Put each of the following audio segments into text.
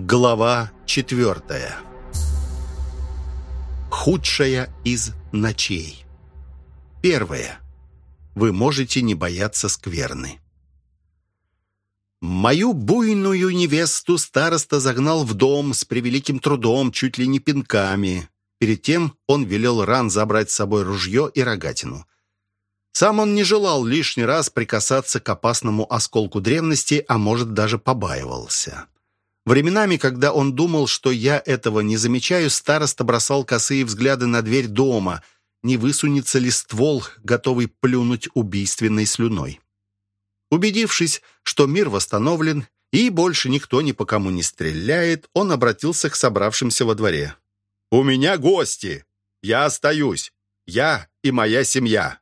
Глава четвертая. Худшая из ночей. Первое. Вы можете не бояться скверны. Мою буйную невесту староста загнал в дом с превеликим трудом, чуть ли не пинками. Перед тем он велел ран забрать с собой ружье и рогатину. Сам он не желал лишний раз прикасаться к опасному осколку древности, а может даже побаивался. Временами, когда он думал, что я этого не замечаю, староста бросал косые взгляды на дверь дома, не высунется ли ствол, готовый плюнуть убийственной слюной. Убедившись, что мир восстановлен и больше никто ни по кому не стреляет, он обратился к собравшимся во дворе. «У меня гости! Я остаюсь! Я и моя семья!»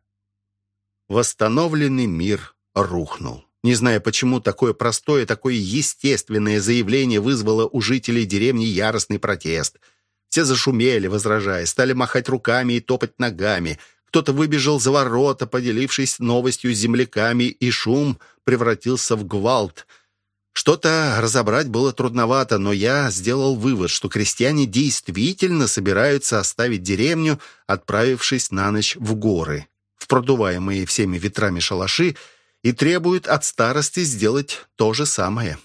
Восстановленный мир рухнул. Не зная почему, такое простое, такое естественное заявление вызвало у жителей деревни яростный протест. Все зашумели, возражая, стали махать руками и топать ногами. Кто-то выбежал за ворота, поделившись новостью с земляками, и шум превратился в гвалт. Что-то разобрать было трудновато, но я сделал вывод, что крестьяне действительно собираются оставить деревню, отправившись на ночь в горы. В продуваемые всеми ветрами шалаши – и требует от старости сделать то же самое.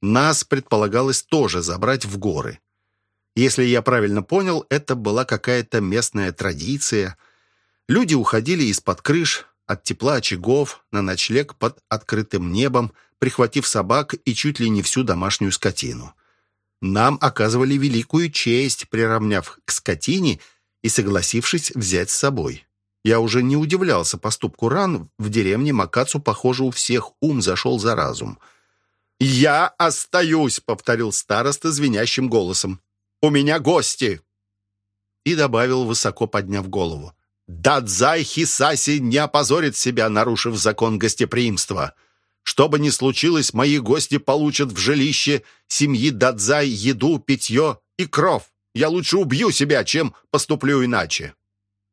Нас предполагалось тоже забрать в горы. Если я правильно понял, это была какая-то местная традиция. Люди уходили из-под крыш, от тепла очагов, на ночлег под открытым небом, прихватив собак и чуть ли не всю домашнюю скотину. Нам оказывали великую честь, приравняв к скотине и согласившись взять с собой. Я уже не удивлялся поступку ран. В деревне Макацу, похоже, у всех ум зашел за разум. «Я остаюсь», — повторил староста звенящим голосом. «У меня гости!» И добавил, высоко подняв голову. «Дадзай Хисаси не опозорит себя, нарушив закон гостеприимства. Что бы ни случилось, мои гости получат в жилище семьи Дадзай еду, питье и кров. Я лучше убью себя, чем поступлю иначе».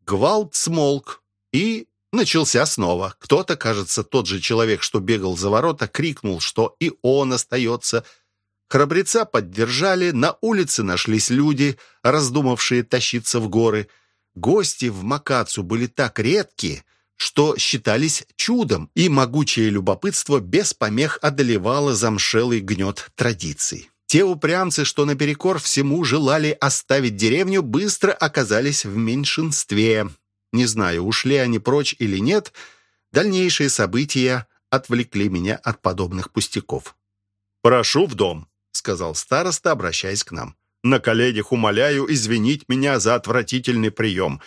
Гвалт смолк и начался снова. Кто-то, кажется, тот же человек, что бегал за ворота, крикнул, что и он остается. Храбреца поддержали, на улице нашлись люди, раздумавшие тащиться в горы. Гости в Макацу были так редки, что считались чудом, и могучее любопытство без помех одолевало замшелый гнет традиций. Те упрямцы, что наперекор всему желали оставить деревню, быстро оказались в меньшинстве. Не знаю, ушли они прочь или нет, дальнейшие события отвлекли меня от подобных пустяков. «Прошу в дом», — сказал староста, обращаясь к нам. «На коленях умоляю извинить меня за отвратительный прием».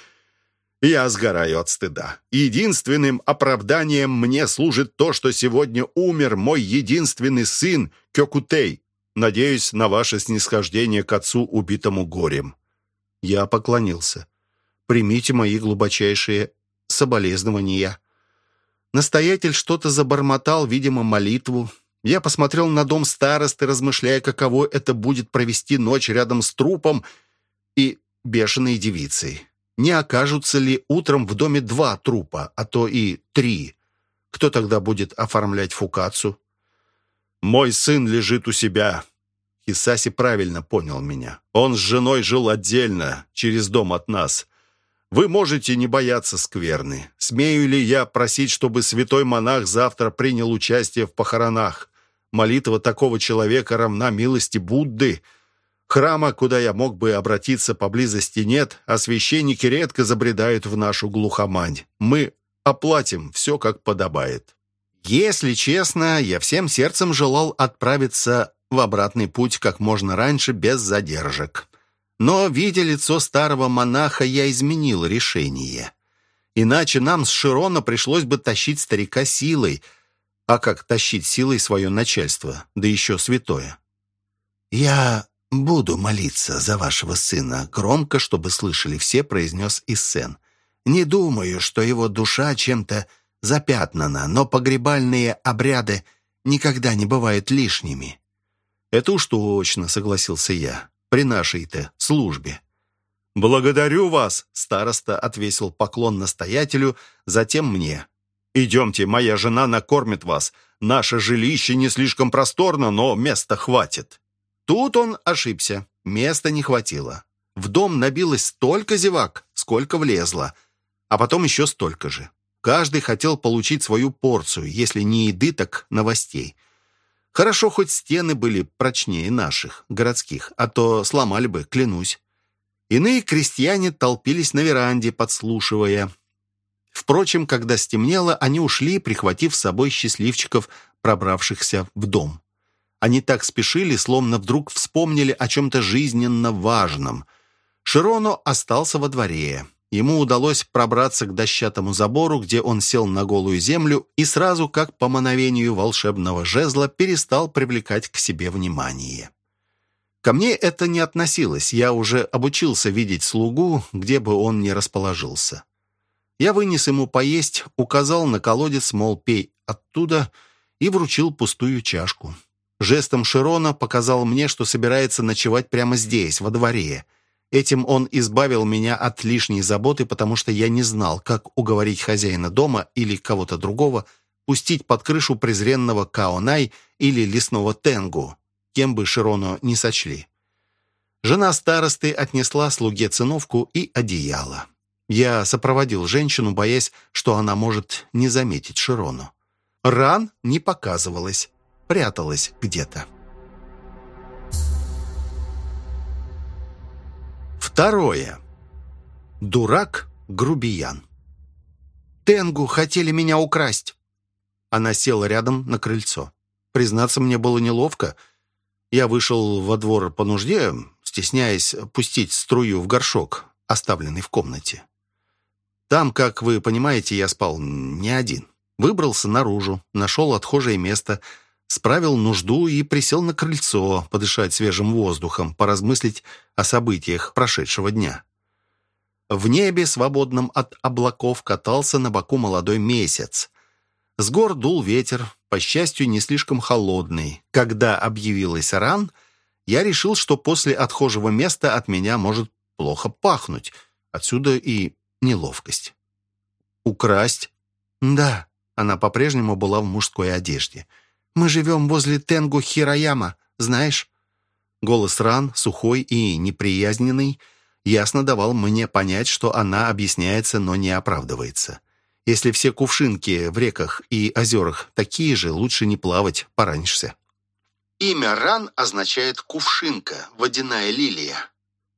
Я сгораю от стыда. Единственным оправданием мне служит то, что сегодня умер мой единственный сын Кёкутей. Надеюсь на ваше снисхождение к отцу, убитому горем». Я поклонился. «Примите мои глубочайшие соболезнования». Настоятель что-то забормотал, видимо, молитву. Я посмотрел на дом старосты, размышляя, каково это будет провести ночь рядом с трупом и бешеной девицей. Не окажутся ли утром в доме два трупа, а то и три? Кто тогда будет оформлять фукацию? «Мой сын лежит у себя». Хисаси правильно понял меня. Он с женой жил отдельно, через дом от нас. Вы можете не бояться скверны. Смею ли я просить, чтобы святой монах завтра принял участие в похоронах? Молитва такого человека равна милости Будды. Храма, куда я мог бы обратиться, поблизости нет, а священники редко забредают в нашу глухомань. Мы оплатим все, как подобает. Если честно, я всем сердцем желал отправиться в обратный путь как можно раньше, без задержек. Но, видя лицо старого монаха, я изменил решение. Иначе нам с Широна пришлось бы тащить старика силой. А как тащить силой свое начальство, да еще святое? «Я буду молиться за вашего сына», — громко, чтобы слышали все, произнес Иссен. «Не думаю, что его душа чем-то запятнана, но погребальные обряды никогда не бывают лишними». «Это уж точно», — согласился я, — «при нашей-то службе». «Благодарю вас», — староста отвесил поклон настоятелю, затем мне. «Идемте, моя жена накормит вас. Наше жилище не слишком просторно, но места хватит». Тут он ошибся. Места не хватило. В дом набилось столько зевак, сколько влезло. А потом еще столько же. Каждый хотел получить свою порцию, если не еды, так новостей. Хорошо, хоть стены были прочнее наших, городских, а то сломали бы, клянусь. Иные крестьяне толпились на веранде, подслушивая. Впрочем, когда стемнело, они ушли, прихватив с собой счастливчиков, пробравшихся в дом. Они так спешили, словно вдруг вспомнили о чем-то жизненно важном. Широно остался во дворе. Ему удалось пробраться к дощатому забору, где он сел на голую землю и сразу, как по мановению волшебного жезла, перестал привлекать к себе внимание. Ко мне это не относилось, я уже обучился видеть слугу, где бы он ни расположился. Я вынес ему поесть, указал на колодец, мол, пей оттуда, и вручил пустую чашку. Жестом Широна показал мне, что собирается ночевать прямо здесь, во дворе. Этим он избавил меня от лишней заботы, потому что я не знал, как уговорить хозяина дома или кого-то другого пустить под крышу презренного Каонай или лесного Тенгу кем бы Широну не сочли. Жена старосты отнесла слуге циновку и одеяло. Я сопроводил женщину, боясь, что она может не заметить Широну. Ран не показывалась, пряталась где-то. Второе. Дурак-грубиян. «Тенгу хотели меня украсть!» Она села рядом на крыльцо. Признаться, мне было неловко. Я вышел во двор по нужде, стесняясь пустить струю в горшок, оставленный в комнате. Там, как вы понимаете, я спал не один. Выбрался наружу, нашел отхожее место, справил нужду и присел на крыльцо, подышать свежим воздухом, поразмыслить о событиях прошедшего дня. В небе, свободном от облаков, катался на боку молодой месяц. С гор дул ветер, по счастью, не слишком холодный. Когда объявилась ран, я решил, что после отхожего места от меня может плохо пахнуть. Отсюда и неловкость. «Украсть?» «Да». Она по-прежнему была в мужской одежде. «Мы живем возле Тенгу Хирояма, знаешь?» Голос Ран, сухой и неприязненный, ясно давал мне понять, что она объясняется, но не оправдывается. Если все кувшинки в реках и озерах такие же, лучше не плавать, поранишься. Имя Ран означает «кувшинка», «водяная лилия».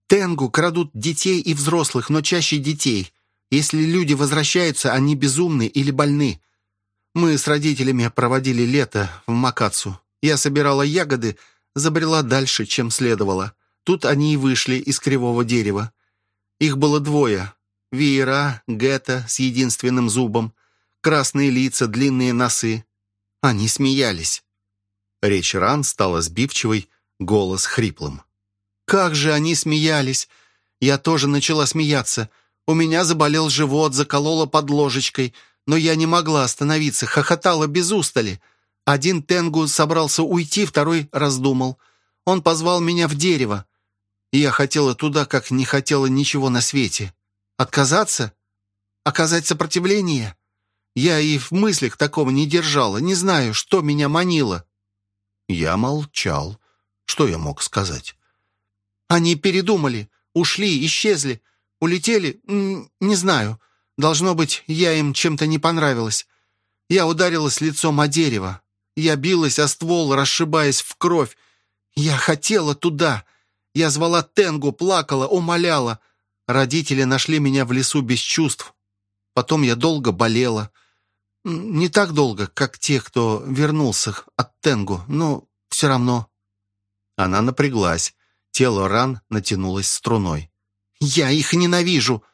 Тенгу крадут детей и взрослых, но чаще детей. Если люди возвращаются, они безумны или больны. Мы с родителями проводили лето в Макацу. Я собирала ягоды, забрела дальше, чем следовало. Тут они и вышли из кривого дерева. Их было двое. Веера, гетто с единственным зубом, красные лица, длинные носы. Они смеялись. Речь Ран стала сбивчивой, голос хриплым. «Как же они смеялись! Я тоже начала смеяться. У меня заболел живот, заколола под ложечкой, но я не могла остановиться, хохотала без устали. Один Тенгу собрался уйти, второй раздумал. Он позвал меня в дерево. И я хотела туда, как не хотела ничего на свете. Отказаться? Оказать сопротивление? Я и в мыслях такого не держала, не знаю, что меня манило». Я молчал. Что я мог сказать? «Они передумали, ушли, исчезли, улетели, не знаю. Должно быть, я им чем-то не понравилась. Я ударилась лицом о дерево. Я билась о ствол, расшибаясь в кровь. Я хотела туда. Я звала Тенгу, плакала, умоляла. Родители нашли меня в лесу без чувств. Потом я долго болела. Не так долго, как те, кто вернулся от Тенгу, но все равно. Она напряглась. Тело ран натянулось струной. «Я их ненавижу!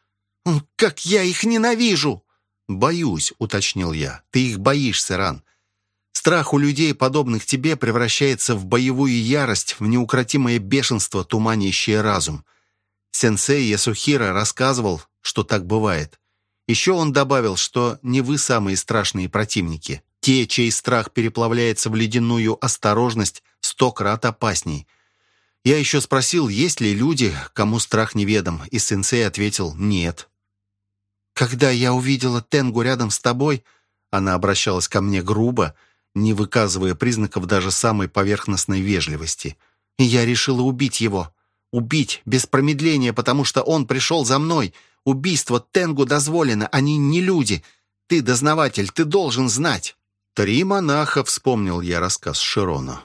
Как я их ненавижу!» «Боюсь», — уточнил я. «Ты их боишься, Ран. Страх у людей, подобных тебе, превращается в боевую ярость, в неукротимое бешенство, туманящее разум. Сенсей Ясухира рассказывал, что так бывает. Еще он добавил, что не вы самые страшные противники. Те, чей страх переплавляется в ледяную осторожность, сто крат опасней. Я еще спросил, есть ли люди, кому страх неведом, и сенсей ответил «нет». «Когда я увидела Тенгу рядом с тобой», она обращалась ко мне грубо, не выказывая признаков даже самой поверхностной вежливости. И я решила убить его. Убить без промедления, потому что он пришел за мной. Убийство Тенгу дозволено, они не люди. Ты, дознаватель, ты должен знать». «Три монаха», — вспомнил я рассказ Широна.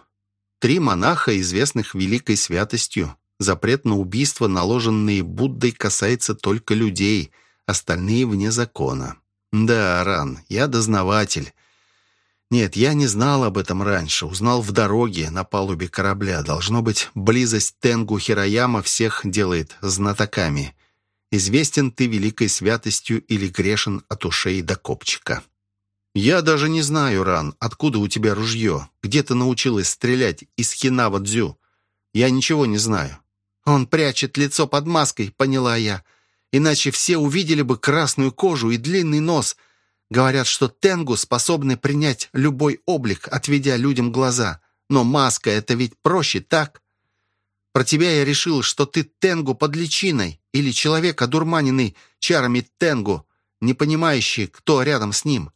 «Три монаха, известных великой святостью. Запрет на убийство, наложенный Буддой, касается только людей, остальные вне закона. Да, Ран, я дознаватель. Нет, я не знал об этом раньше. Узнал в дороге, на палубе корабля. Должно быть, близость Тенгу Хирояма всех делает знатоками. Известен ты великой святостью или грешен от ушей до копчика. Я даже не знаю, Ран, откуда у тебя ружье. Где ты научилась стрелять из Хинава-дзю? Я ничего не знаю. Он прячет лицо под маской, поняла я. Иначе все увидели бы красную кожу и длинный нос — Говорят, что тенгу способны принять любой облик, отведя людям глаза. Но маска — это ведь проще, так? Про тебя я решил, что ты тенгу под личиной или человек, одурманенный чарами тенгу, не понимающий, кто рядом с ним.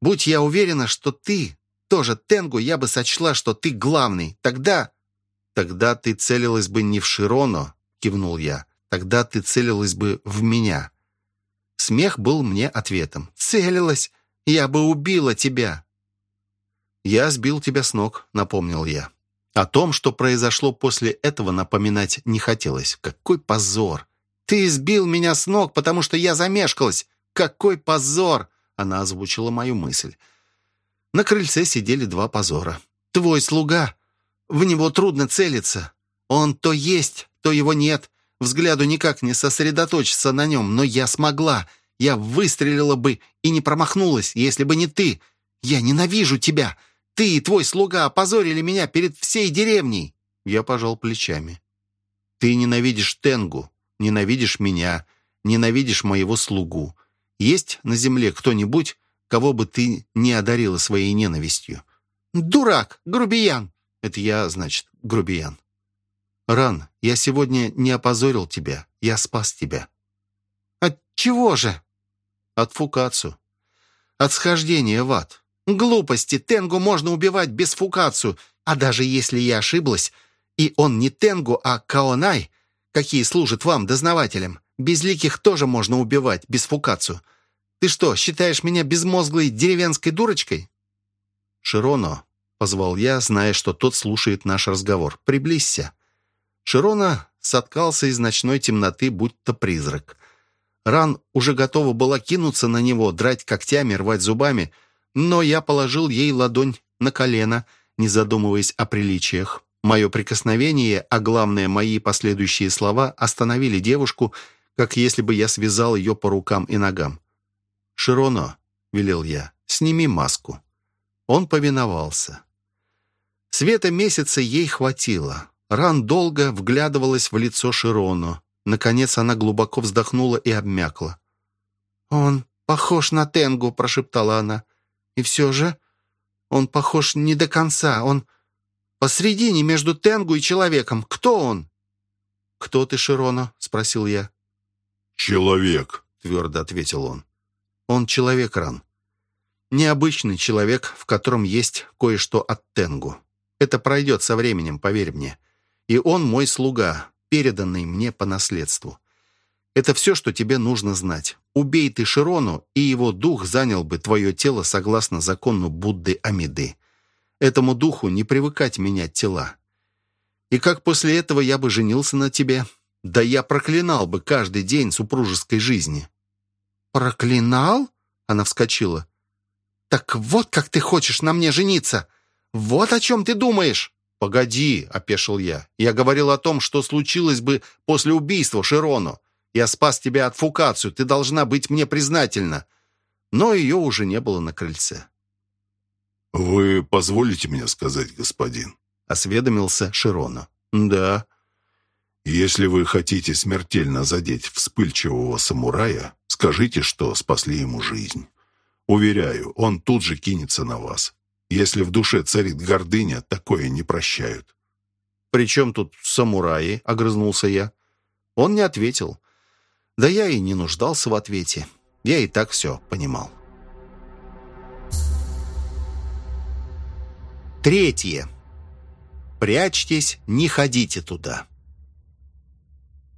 Будь я уверена, что ты тоже тенгу, я бы сочла, что ты главный. Тогда... Тогда ты целилась бы не в Широно, кивнул я. Тогда ты целилась бы в меня. Смех был мне ответом. «Целилась! Я бы убила тебя!» «Я сбил тебя с ног», — напомнил я. О том, что произошло после этого, напоминать не хотелось. Какой позор! «Ты сбил меня с ног, потому что я замешкалась! Какой позор!» Она озвучила мою мысль. На крыльце сидели два позора. «Твой слуга! В него трудно целиться. Он то есть, то его нет. Взгляду никак не сосредоточиться на нем, но я смогла. Я выстрелила бы и не промахнулась, если бы не ты. Я ненавижу тебя. Ты и твой слуга опозорили меня перед всей деревней. Я пожал плечами. Ты ненавидишь Тенгу, ненавидишь меня, ненавидишь моего слугу. Есть на земле кто-нибудь, кого бы ты не одарила своей ненавистью? Дурак, грубиян. Это я, значит, грубиян. Ран, я сегодня не опозорил тебя, я спас тебя». «От чего же?» «От фукацию. От схождения в ад. Глупости, Тенгу можно убивать без фукацию, а даже если я ошиблась, и он не Тенгу, а Каонай, какие служат вам, дознавателям, безликих тоже можно убивать без фукацию. Ты что, считаешь меня безмозглой деревенской дурочкой?» «Широно», — позвал я, зная, что тот слушает наш разговор, — «приблизься». Широна соткался из ночной темноты, будто призрак. Ран уже готова была кинуться на него, драть когтями, рвать зубами, но я положил ей ладонь на колено, не задумываясь о приличиях. Мое прикосновение, а главное, мои последующие слова остановили девушку, как если бы я связал ее по рукам и ногам. «Широно», — велел я, — «сними маску». Он повиновался. Света месяца ей хватило. Ран долго вглядывалась в лицо Широну. Наконец она глубоко вздохнула и обмякла. «Он похож на Тенгу», — прошептала она. «И все же он похож не до конца. Он посредине между Тенгу и человеком. Кто он?» «Кто ты, Широно?» — спросил я. «Человек», — твердо ответил он. «Он человек, Ран. Необычный человек, в котором есть кое-что от Тенгу. Это пройдет со временем, поверь мне и он мой слуга, переданный мне по наследству. Это все, что тебе нужно знать. Убей ты Широну, и его дух занял бы твое тело согласно закону Будды Амиды. Этому духу не привыкать менять тела. И как после этого я бы женился на тебе? Да я проклинал бы каждый день супружеской жизни». «Проклинал?» — она вскочила. «Так вот как ты хочешь на мне жениться! Вот о чем ты думаешь!» «Погоди», — опешил я. «Я говорил о том, что случилось бы после убийства Широну. Я спас тебя от фукацию, ты должна быть мне признательна». Но ее уже не было на крыльце. «Вы позволите мне сказать, господин?» — осведомился Широну. «Да». «Если вы хотите смертельно задеть вспыльчивого самурая, скажите, что спасли ему жизнь. Уверяю, он тут же кинется на вас. Если в душе царит гордыня, такое не прощают. «При чем тут самураи?» — огрызнулся я. Он не ответил. Да я и не нуждался в ответе. Я и так все понимал. Третье. Прячьтесь, не ходите туда.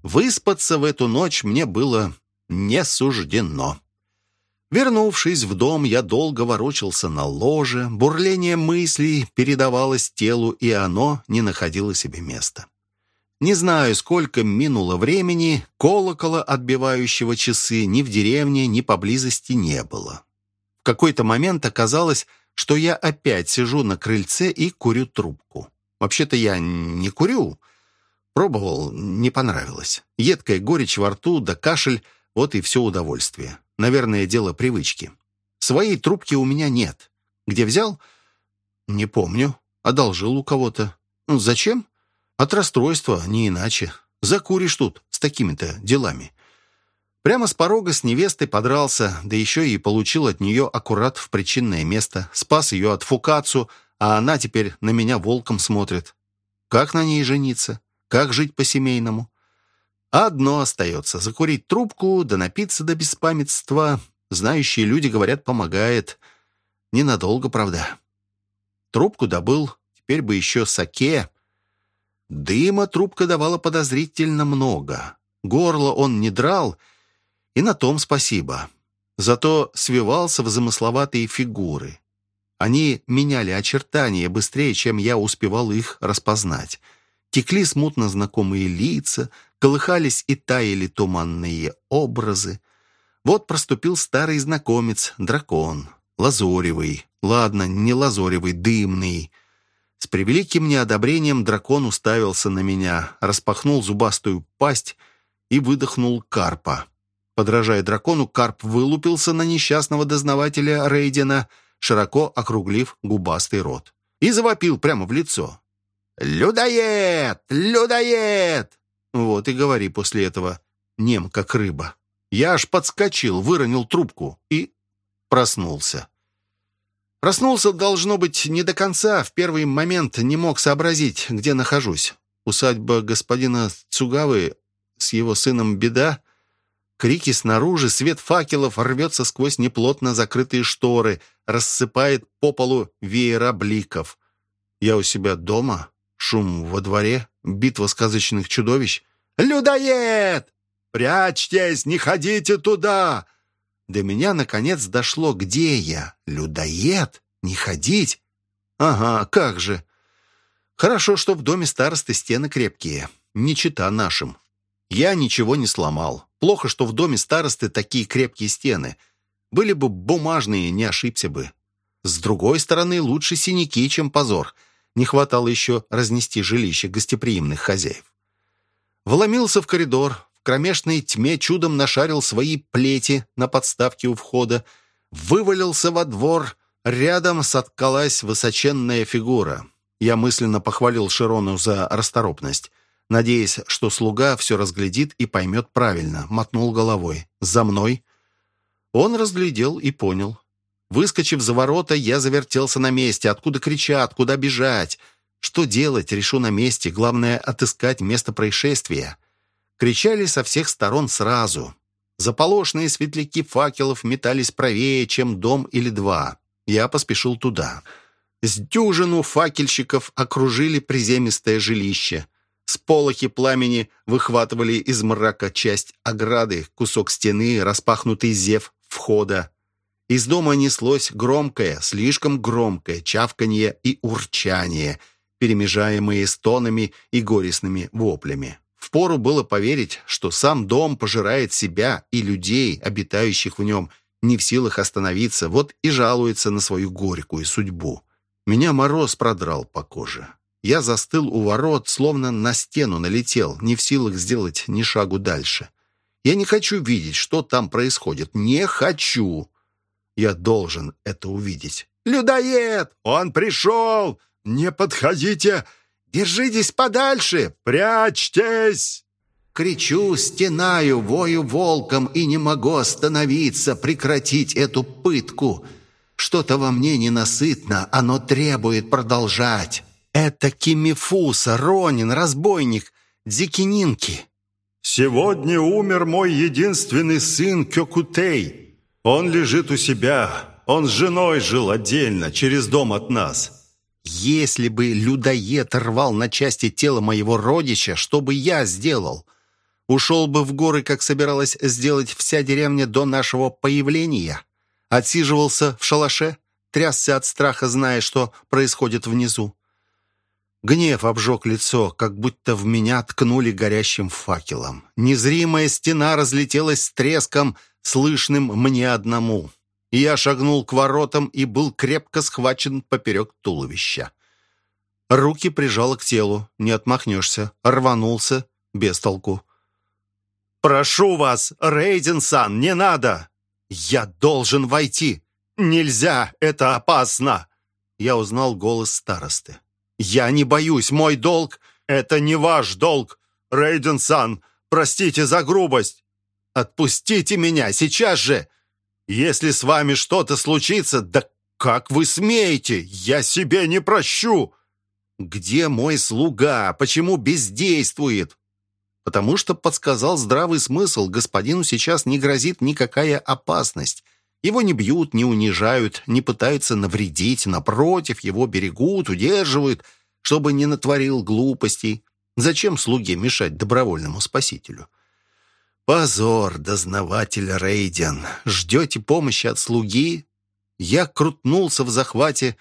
Выспаться в эту ночь мне было не суждено. Вернувшись в дом, я долго ворочался на ложе, бурление мыслей передавалось телу, и оно не находило себе места. Не знаю, сколько минуло времени, колокола, отбивающего часы, ни в деревне, ни поблизости не было. В какой-то момент оказалось, что я опять сижу на крыльце и курю трубку. Вообще-то я не курю. Пробовал, не понравилось. Едкая горечь во рту да кашель — вот и все удовольствие. Наверное, дело привычки. Своей трубки у меня нет. Где взял? Не помню. Одолжил у кого-то. Ну, зачем? От расстройства, не иначе. Закуришь тут с такими-то делами. Прямо с порога с невестой подрался, да еще и получил от нее аккурат в причинное место. Спас ее от фукацу, а она теперь на меня волком смотрит. Как на ней жениться? Как жить по-семейному? Одно остается — закурить трубку, да напиться до беспамятства. Знающие люди говорят, помогает. Ненадолго, правда. Трубку добыл, теперь бы еще саке. Дыма трубка давала подозрительно много. Горло он не драл — и на том спасибо. Зато свивался в замысловатые фигуры. Они меняли очертания быстрее, чем я успевал их распознать. Текли смутно знакомые лица, колыхались и таяли туманные образы. Вот проступил старый знакомец, дракон, лазоревый. Ладно, не лазоревый, дымный. С превеликим неодобрением дракон уставился на меня, распахнул зубастую пасть и выдохнул карпа. Подражая дракону, Карп вылупился на несчастного дознавателя Рейдена, широко округлив губастый рот. И завопил прямо в лицо. «Людоед! Людоед!» Вот и говори после этого, нем как рыба. Я аж подскочил, выронил трубку и проснулся. Проснулся, должно быть, не до конца. В первый момент не мог сообразить, где нахожусь. Усадьба господина Цугавы с его сыном Беда — Крики снаружи, свет факелов рвется сквозь неплотно закрытые шторы, рассыпает по полу веера бликов. Я у себя дома, шум во дворе, битва сказочных чудовищ. «Людоед! Прячьтесь, не ходите туда!» До меня, наконец, дошло, где я. Людоед? Не ходить? Ага, как же. Хорошо, что в доме старосты стены крепкие, не чита нашим. Я ничего не сломал. Плохо, что в доме старосты такие крепкие стены. Были бы бумажные, не ошибся бы. С другой стороны, лучше синяки, чем позор. Не хватало еще разнести жилище гостеприимных хозяев. Вломился в коридор, в кромешной тьме чудом нашарил свои плети на подставке у входа, вывалился во двор, рядом соткалась высоченная фигура. Я мысленно похвалил Широну за расторопность надеясь, что слуга все разглядит и поймет правильно, мотнул головой. «За мной!» Он разглядел и понял. Выскочив за ворота, я завертелся на месте. Откуда кричат, куда бежать? Что делать, решу на месте. Главное, отыскать место происшествия. Кричали со всех сторон сразу. Заполошные светляки факелов метались правее, чем дом или два. Я поспешил туда. С дюжину факельщиков окружили приземистое жилище. Сполохи пламени выхватывали из мрака часть ограды, кусок стены, распахнутый зев входа. Из дома неслось громкое, слишком громкое чавканье и урчание, перемежаемые стонами и горестными воплями. Впору было поверить, что сам дом пожирает себя и людей, обитающих в нем, не в силах остановиться, вот и жалуется на свою горькую судьбу. Меня мороз продрал по коже. Я застыл у ворот, словно на стену налетел, не в силах сделать ни шагу дальше. Я не хочу видеть, что там происходит. Не хочу. Я должен это увидеть. «Людоед! Он пришел! Не подходите! Держитесь подальше! Прячьтесь!» Кричу, стенаю, вою волком и не могу остановиться, прекратить эту пытку. Что-то во мне ненасытно, оно требует продолжать. Это Кимифуса, Ронин, разбойник, Дзикининки. Сегодня умер мой единственный сын Кёкутей. Он лежит у себя. Он с женой жил отдельно, через дом от нас. Если бы людоед рвал на части тело моего родича, что бы я сделал? Ушел бы в горы, как собиралась сделать вся деревня до нашего появления? Отсиживался в шалаше? Трясся от страха, зная, что происходит внизу? Гнев обжег лицо, как будто в меня ткнули горящим факелом. Незримая стена разлетелась с треском, слышным мне одному. Я шагнул к воротам и был крепко схвачен поперек туловища. Руки прижало к телу, не отмахнешься. Рванулся, без толку. «Прошу вас, Рейден-сан, не надо!» «Я должен войти!» «Нельзя, это опасно!» Я узнал голос старосты. «Я не боюсь, мой долг — это не ваш долг! Рейден-сан, простите за грубость! Отпустите меня сейчас же! Если с вами что-то случится, да как вы смеете? Я себе не прощу!» «Где мой слуга? Почему бездействует?» «Потому что подсказал здравый смысл. Господину сейчас не грозит никакая опасность. Его не бьют, не унижают, не пытаются навредить. Напротив, его берегут, удерживают, чтобы не натворил глупостей. Зачем слуге мешать добровольному спасителю?» «Позор, дознаватель Рейден! Ждете помощи от слуги?» Я крутнулся в захвате,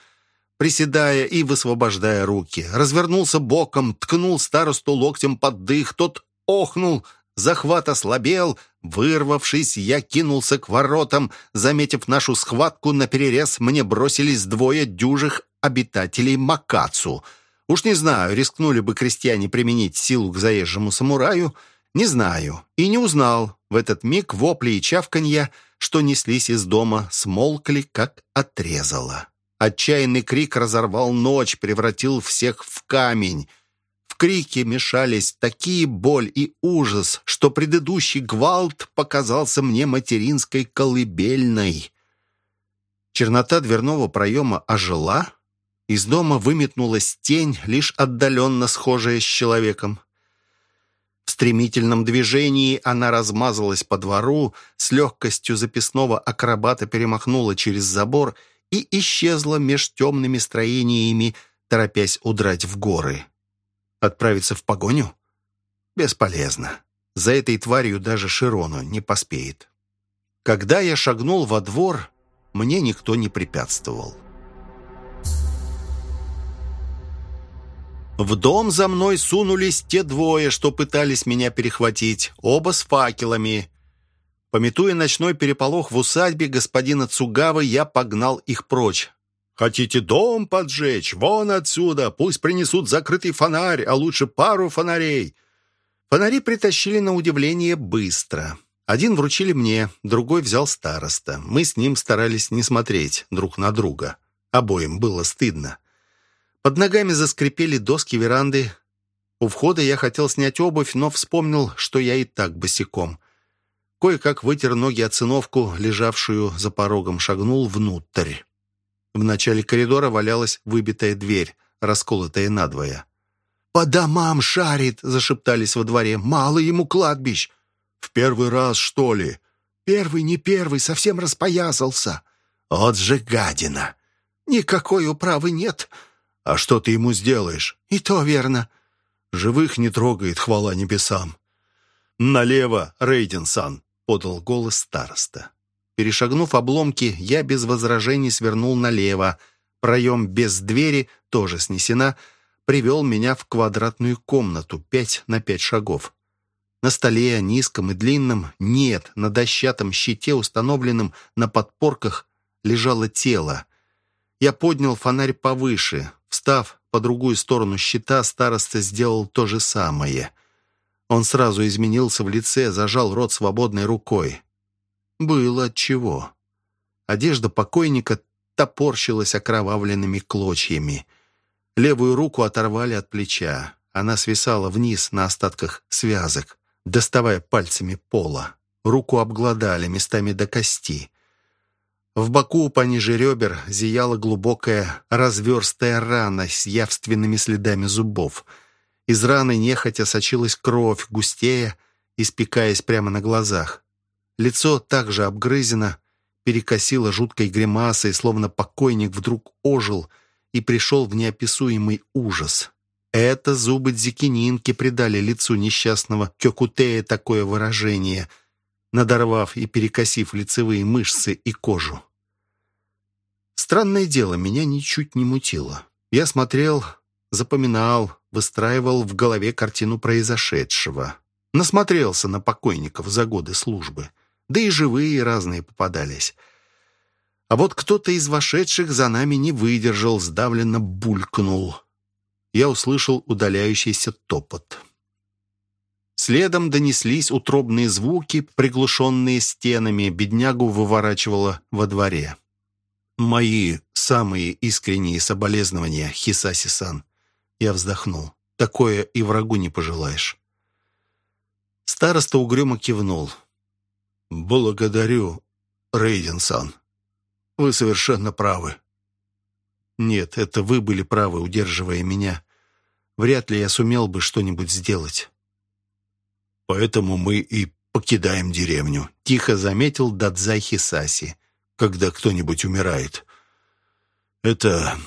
приседая и высвобождая руки. Развернулся боком, ткнул старосту локтем под дых. Тот охнул, захват ослабел. Вырвавшись, я кинулся к воротам. Заметив нашу схватку, на перерез мне бросились двое дюжих обитателей Макацу. Уж не знаю, рискнули бы крестьяне применить силу к заезжему самураю — не знаю и не узнал. В этот миг вопли и чавканья, что неслись из дома, смолкли, как отрезало. Отчаянный крик разорвал ночь, превратил всех в камень. В крике мешались такие боль и ужас, что предыдущий гвалт показался мне материнской колыбельной. Чернота дверного проема ожила. Из дома выметнулась тень, лишь отдаленно схожая с человеком. В стремительном движении она размазалась по двору, с легкостью записного акробата перемахнула через забор и исчезла меж темными строениями, торопясь удрать в горы. Отправиться в погоню? Бесполезно. За этой тварью даже Широну не поспеет. Когда я шагнул во двор, мне никто не препятствовал. В дом за мной сунулись те двое, что пытались меня перехватить, оба с факелами. Пометуя ночной переполох в усадьбе господина Цугавы, я погнал их прочь. «Хотите дом поджечь? Вон отсюда! Пусть принесут закрытый фонарь, а лучше пару фонарей!» Фонари притащили на удивление быстро. Один вручили мне, другой взял староста. Мы с ним старались не смотреть друг на друга. Обоим было стыдно. Под ногами заскрипели доски веранды. У входа я хотел снять обувь, но вспомнил, что я и так босиком. Кое-как вытер ноги от циновку, лежавшую за порогом, шагнул внутрь. В начале коридора валялась выбитая дверь, расколотая надвое. «По домам шарит!» — зашептались во дворе. «Мало ему кладбищ!» «В первый раз, что ли?» «Первый, не первый, совсем распоясался!» «От же гадина!» «Никакой управы нет!» А что ты ему сделаешь? И то верно. Живых не трогает, хвала небесам. Налево, Рейден-сан, подал голос староста. Перешагнув обломки, я без возражений свернул налево. Проем без двери, тоже снесена, привел меня в квадратную комнату, пять на пять шагов. На столе, низком и длинном, нет, на дощатом щите, установленном на подпорках, лежало тело. Я поднял фонарь повыше. Встав по другую сторону щита, староста сделал то же самое. Он сразу изменился в лице, зажал рот свободной рукой. Было отчего. Одежда покойника топорщилась окровавленными клочьями. Левую руку оторвали от плеча. Она свисала вниз на остатках связок, доставая пальцами пола. Руку обглодали местами до кости. В боку пониже ребер зияла глубокая разверстая рана с явственными следами зубов. Из раны нехотя сочилась кровь, густея, испекаясь прямо на глазах. Лицо также обгрызено, перекосило жуткой гримасой, словно покойник вдруг ожил и пришел в неописуемый ужас. Это зубы дзикининки придали лицу несчастного Кёкутея такое выражение, надорвав и перекосив лицевые мышцы и кожу. Странное дело, меня ничуть не мутило. Я смотрел, запоминал, выстраивал в голове картину произошедшего. Насмотрелся на покойников за годы службы. Да и живые разные попадались. А вот кто-то из вошедших за нами не выдержал, сдавленно булькнул. Я услышал удаляющийся топот. Следом донеслись утробные звуки, приглушенные стенами. Беднягу выворачивало во дворе. «Мои самые искренние соболезнования, Хисаси-сан». Я вздохнул. «Такое и врагу не пожелаешь». Староста угрюмо кивнул. «Благодарю, Рейден-сан. Вы совершенно правы. Нет, это вы были правы, удерживая меня. Вряд ли я сумел бы что-нибудь сделать. Поэтому мы и покидаем деревню, тихо заметил Дадзай Хисаси, когда кто-нибудь умирает. Это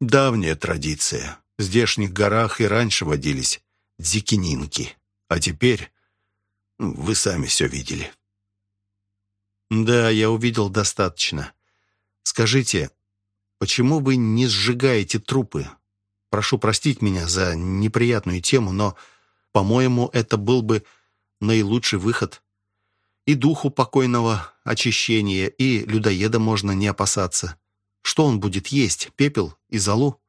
давняя традиция. В здешних горах и раньше водились дзикининки, а теперь ну, вы сами все видели. Да, я увидел достаточно. Скажите, почему вы не сжигаете трупы? Прошу простить меня за неприятную тему, но, по-моему, это был бы наилучший выход. И духу покойного очищения, и людоеда можно не опасаться. Что он будет есть, пепел и золу?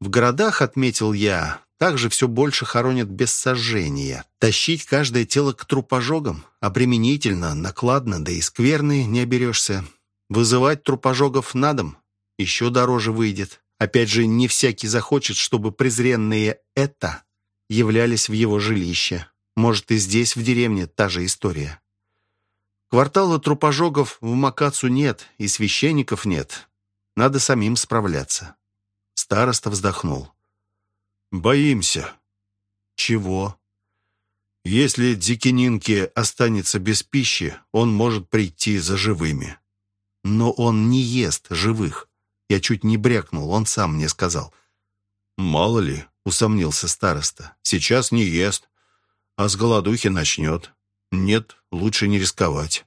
В городах, отметил я, также все больше хоронят без сожжения. Тащить каждое тело к трупожогам обременительно, накладно, да и скверны не оберешься. Вызывать трупожогов на дом еще дороже выйдет. Опять же, не всякий захочет, чтобы презренные «это» являлись в его жилище. Может, и здесь, в деревне, та же история. Квартала трупожогов в Макацу нет, и священников нет. Надо самим справляться. Староста вздохнул. «Боимся». «Чего?» «Если Дзикининке останется без пищи, он может прийти за живыми». Но он не ест живых. Я чуть не брякнул, он сам мне сказал. «Мало ли», — усомнился староста, — «сейчас не ест, а с голодухи начнет. Нет, лучше не рисковать».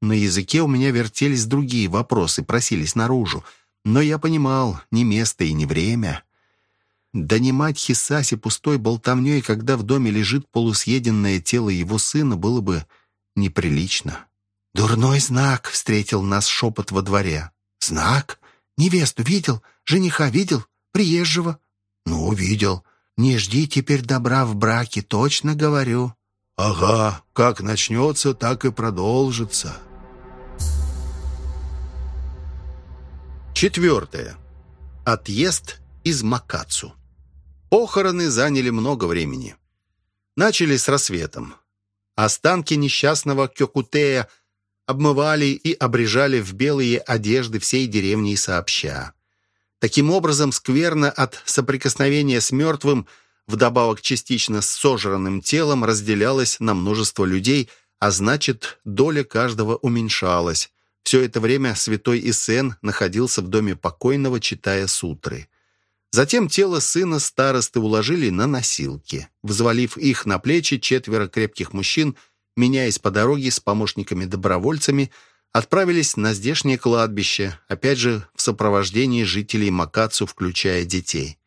На языке у меня вертелись другие вопросы, просились наружу. Но я понимал, не место и не время. Донимать Хисаси пустой болтовней, когда в доме лежит полусъеденное тело его сына, было бы неприлично. «Дурной знак!» — встретил нас шепот во дворе. «Знак? Невесту видел? Жениха видел? Приезжего?» «Ну, видел. Не жди теперь добра в браке, точно говорю». «Ага, как начнется, так и продолжится». Четвертое. Отъезд из Макацу. Похороны заняли много времени. Начали с рассветом. Останки несчастного Кёкутея обмывали и обрежали в белые одежды всей деревни сообща. Таким образом, скверно от соприкосновения с мертвым, вдобавок частично с сожранным телом, разделялась на множество людей, а значит, доля каждого уменьшалась. Все это время святой Исен находился в доме покойного, читая сутры. Затем тело сына старосты уложили на носилки. Взвалив их на плечи, четверо крепких мужчин – меняясь по дороге с помощниками-добровольцами, отправились на здешнее кладбище, опять же в сопровождении жителей Макацу, включая детей.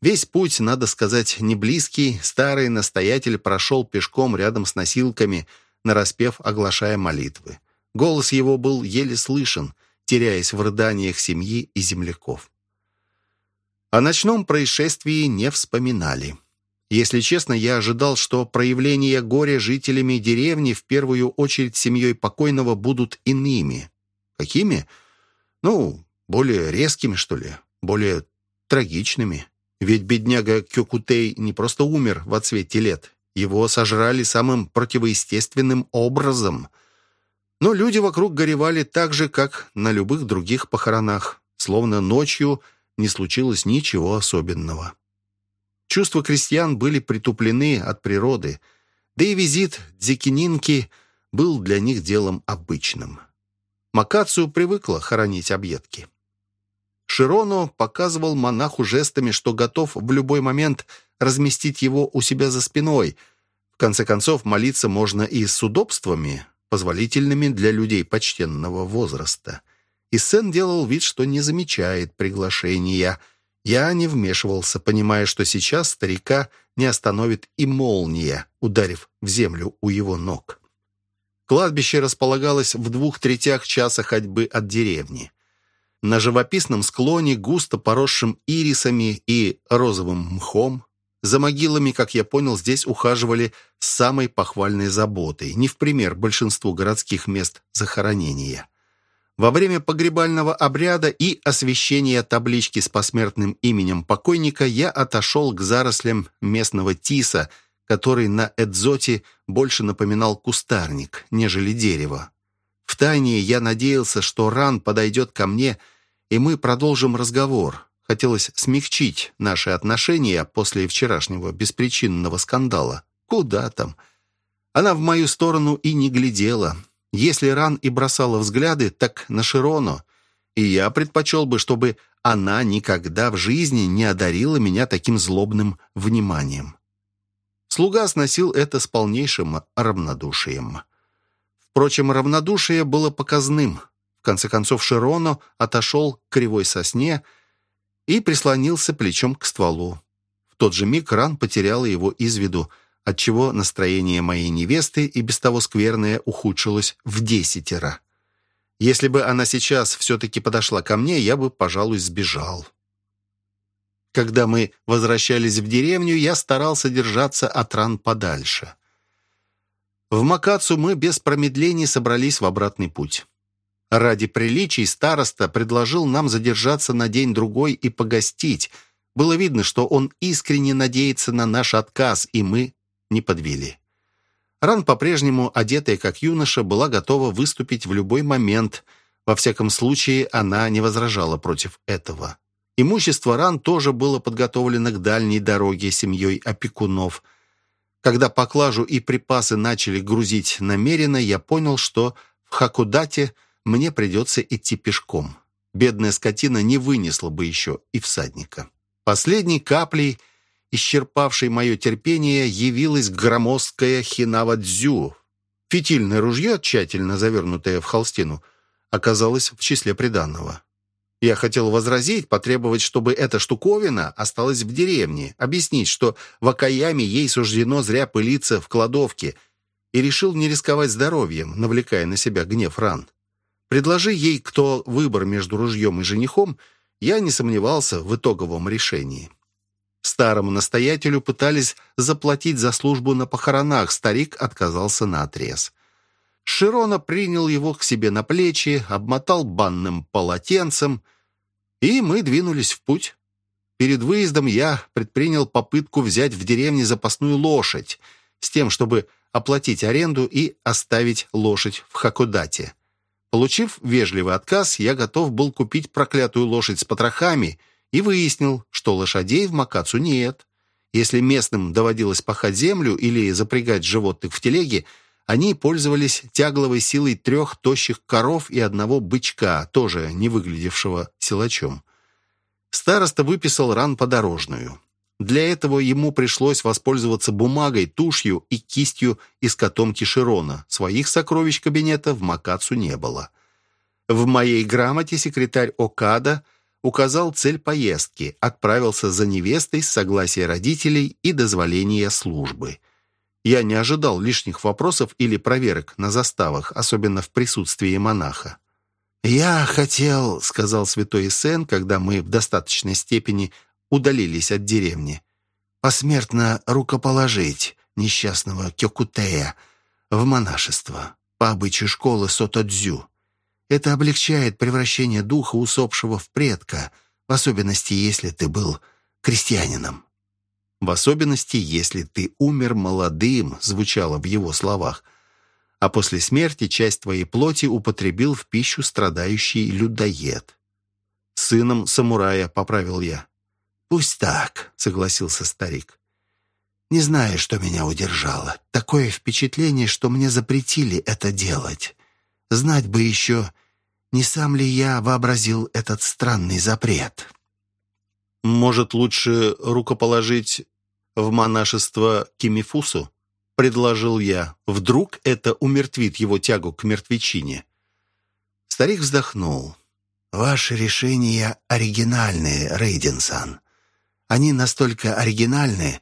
Весь путь, надо сказать, не близкий, старый настоятель прошел пешком рядом с носилками, нараспев оглашая молитвы. Голос его был еле слышен, теряясь в рыданиях семьи и земляков. О ночном происшествии не вспоминали. Если честно, я ожидал, что проявления горя жителями деревни, в первую очередь семьей покойного, будут иными. Какими? Ну, более резкими, что ли, более трагичными. Ведь бедняга Кёкутей не просто умер в отсвете лет, его сожрали самым противоестественным образом. Но люди вокруг горевали так же, как на любых других похоронах, словно ночью не случилось ничего особенного. Чувства крестьян были притуплены от природы, да и визит Дзекининки был для них делом обычным. Макацию привыкла хоронить объедки. Широно показывал монаху жестами, что готов в любой момент разместить его у себя за спиной. В конце концов, молиться можно и с удобствами, позволительными для людей почтенного возраста. И Сен делал вид, что не замечает приглашения. Я не вмешивался, понимая, что сейчас старика не остановит и молния, ударив в землю у его ног. Кладбище располагалось в двух третях часа ходьбы от деревни. На живописном склоне, густо поросшим ирисами и розовым мхом, за могилами, как я понял, здесь ухаживали с самой похвальной заботой, не в пример большинству городских мест захоронения. Во время погребального обряда и освещения таблички с посмертным именем покойника я отошел к зарослям местного тиса, который на Эдзоте больше напоминал кустарник, нежели дерево. Втайне я надеялся, что Ран подойдет ко мне, и мы продолжим разговор. Хотелось смягчить наши отношения после вчерашнего беспричинного скандала. Куда там? Она в мою сторону и не глядела. Если Ран и бросала взгляды, так на Широну. И я предпочел бы, чтобы она никогда в жизни не одарила меня таким злобным вниманием. Слуга сносил это с полнейшим равнодушием. Впрочем, равнодушие было показным. В конце концов Широно отошел к кривой сосне и прислонился плечом к стволу. В тот же миг ран потеряла его из виду, отчего настроение моей невесты и без того скверное ухудшилось в десятеро. Если бы она сейчас все-таки подошла ко мне, я бы, пожалуй, сбежал. Когда мы возвращались в деревню, я старался держаться от ран подальше. В Макацу мы без промедлений собрались в обратный путь. Ради приличий староста предложил нам задержаться на день-другой и погостить. Было видно, что он искренне надеется на наш отказ, и мы не подвели. Ран, по-прежнему одетая как юноша, была готова выступить в любой момент. Во всяком случае, она не возражала против этого. Имущество Ран тоже было подготовлено к дальней дороге семьей опекунов. Когда поклажу и припасы начали грузить намеренно, я понял, что в Хакудате – мне придется идти пешком. Бедная скотина не вынесла бы еще и всадника. Последней каплей, исчерпавшей мое терпение, явилась громоздкая хинава-дзю. Фитильное ружье, тщательно завернутое в холстину, оказалось в числе приданного. Я хотел возразить, потребовать, чтобы эта штуковина осталась в деревне, объяснить, что в Акаяме ей суждено зря пылиться в кладовке, и решил не рисковать здоровьем, навлекая на себя гнев ран. Предложи ей кто выбор между ружьем и женихом, я не сомневался в итоговом решении. Старому настоятелю пытались заплатить за службу на похоронах, старик отказался на отрез. Широна принял его к себе на плечи, обмотал банным полотенцем, и мы двинулись в путь. Перед выездом я предпринял попытку взять в деревне запасную лошадь, с тем, чтобы оплатить аренду и оставить лошадь в Хакудате. Получив вежливый отказ, я готов был купить проклятую лошадь с потрохами и выяснил, что лошадей в Макацу нет. Если местным доводилось пахать землю или запрягать животных в телеге, они пользовались тягловой силой трех тощих коров и одного бычка, тоже не выглядевшего силачом. Староста выписал ран подорожную. Для этого ему пришлось воспользоваться бумагой, тушью и кистью из котомки Широна. Своих сокровищ кабинета в Макацу не было. В моей грамоте секретарь Окада указал цель поездки, отправился за невестой с согласия родителей и дозволения службы. Я не ожидал лишних вопросов или проверок на заставах, особенно в присутствии монаха. «Я хотел», — сказал святой Сен, когда мы в достаточной степени удалились от деревни. «Посмертно рукоположить несчастного Кёкутея в монашество по обычаю школы Сотодзю. Это облегчает превращение духа усопшего в предка, в особенности, если ты был крестьянином». «В особенности, если ты умер молодым», звучало в его словах, «а после смерти часть твоей плоти употребил в пищу страдающий людоед». «Сыном самурая», — поправил я. «Пусть так», — согласился старик. «Не знаю, что меня удержало. Такое впечатление, что мне запретили это делать. Знать бы еще, не сам ли я вообразил этот странный запрет?» «Может, лучше рукоположить в монашество Кимифусу?» — предложил я. «Вдруг это умертвит его тягу к мертвечине?» Старик вздохнул. «Ваши решения оригинальные, Рейденсан. Они настолько оригинальны,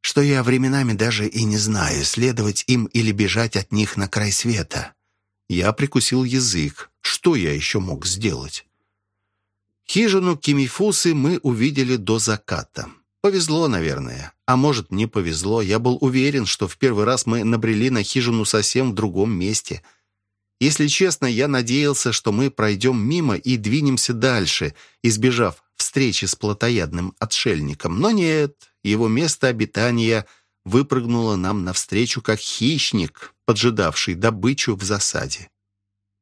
что я временами даже и не знаю, следовать им или бежать от них на край света». Я прикусил язык. Что я еще мог сделать? Хижину Кимифусы мы увидели до заката. Повезло, наверное. А может, не повезло. Я был уверен, что в первый раз мы набрели на хижину совсем в другом месте. Если честно, я надеялся, что мы пройдем мимо и двинемся дальше, избежав встречи с плотоядным отшельником. Но нет, его место обитания выпрыгнуло нам навстречу, как хищник, поджидавший добычу в засаде.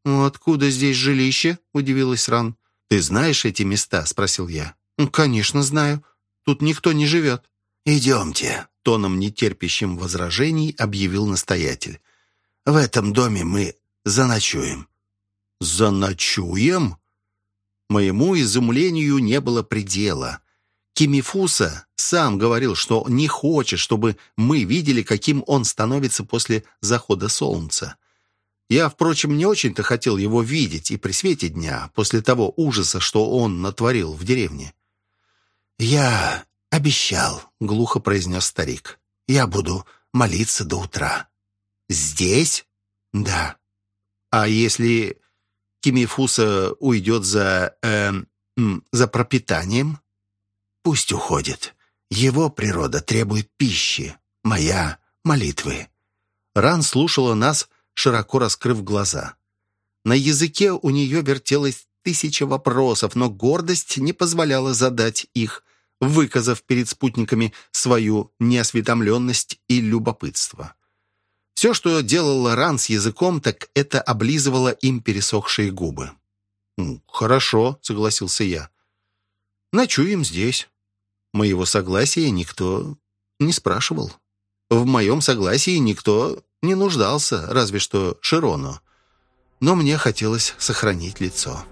«Ну, «Откуда здесь жилище?» — удивилась Ран. «Ты знаешь эти места?» — спросил я. «Конечно знаю. Тут никто не живет». «Идемте», — тоном нетерпящим возражений объявил настоятель. «В этом доме мы заночуем». «Заночуем?» Моему изумлению не было предела. Кимифуса сам говорил, что не хочет, чтобы мы видели, каким он становится после захода солнца. Я, впрочем, не очень-то хотел его видеть и при свете дня, после того ужаса, что он натворил в деревне. «Я обещал», — глухо произнес старик. «Я буду молиться до утра». «Здесь?» «Да». «А если Кимифуса уйдет за... Э, за пропитанием?» Пусть уходит. Его природа требует пищи, моя — молитвы». Ран слушала нас, широко раскрыв глаза. На языке у нее вертелось тысяча вопросов, но гордость не позволяла задать их, выказав перед спутниками свою неосведомленность и любопытство. Все, что делала Ран с языком, так это облизывала им пересохшие губы. «Хорошо», — согласился я. Ночуем здесь. Моего согласия никто не спрашивал. В моем согласии никто не нуждался, разве что Широну. Но мне хотелось сохранить лицо.